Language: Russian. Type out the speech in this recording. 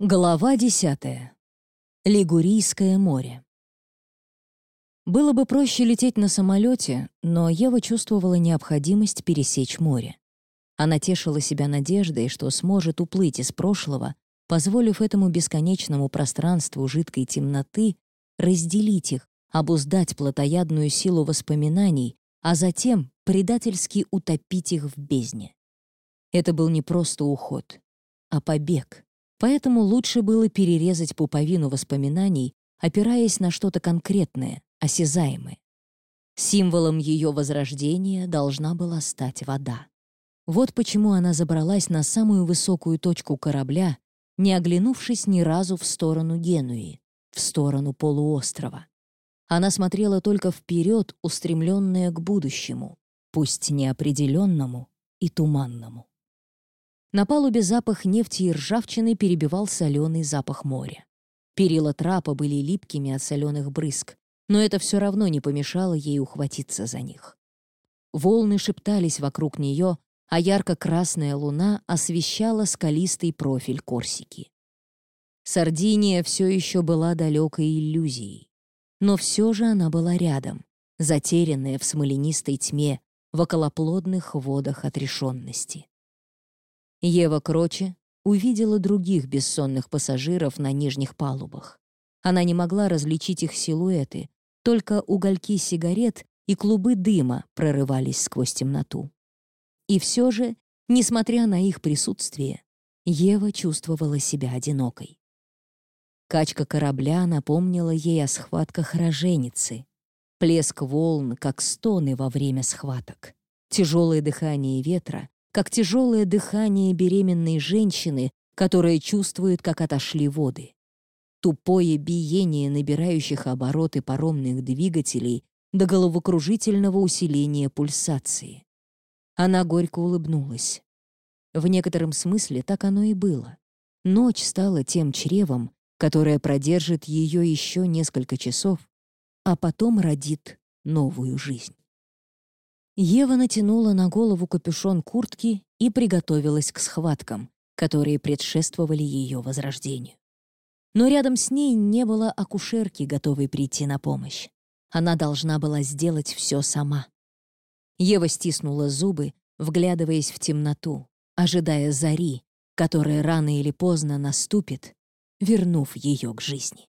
Глава десятая. Лигурийское море. Было бы проще лететь на самолете, но Ева чувствовала необходимость пересечь море. Она тешила себя надеждой, что сможет уплыть из прошлого, позволив этому бесконечному пространству жидкой темноты разделить их, обуздать плотоядную силу воспоминаний, а затем предательски утопить их в бездне. Это был не просто уход, а побег — Поэтому лучше было перерезать пуповину воспоминаний, опираясь на что-то конкретное, осязаемое. Символом ее возрождения должна была стать вода. Вот почему она забралась на самую высокую точку корабля, не оглянувшись ни разу в сторону Генуи, в сторону полуострова. Она смотрела только вперед, устремленная к будущему, пусть неопределенному и туманному. На палубе запах нефти и ржавчины перебивал соленый запах моря. Перила трапа были липкими от соленых брызг, но это все равно не помешало ей ухватиться за них. Волны шептались вокруг нее, а ярко-красная луна освещала скалистый профиль Корсики. Сардиния все еще была далекой иллюзией. Но все же она была рядом, затерянная в смоленистой тьме, в околоплодных водах отрешенности. Ева Кроче увидела других бессонных пассажиров на нижних палубах. Она не могла различить их силуэты, только угольки сигарет и клубы дыма прорывались сквозь темноту. И все же, несмотря на их присутствие, Ева чувствовала себя одинокой. Качка корабля напомнила ей о схватках роженицы. Плеск волн, как стоны во время схваток. Тяжелое дыхание ветра, как тяжелое дыхание беременной женщины, которая чувствует, как отошли воды. Тупое биение набирающих обороты паромных двигателей до головокружительного усиления пульсации. Она горько улыбнулась. В некотором смысле так оно и было. Ночь стала тем чревом, которое продержит ее еще несколько часов, а потом родит новую жизнь. Ева натянула на голову капюшон куртки и приготовилась к схваткам, которые предшествовали ее возрождению. Но рядом с ней не было акушерки, готовой прийти на помощь. Она должна была сделать все сама. Ева стиснула зубы, вглядываясь в темноту, ожидая зари, которая рано или поздно наступит, вернув ее к жизни.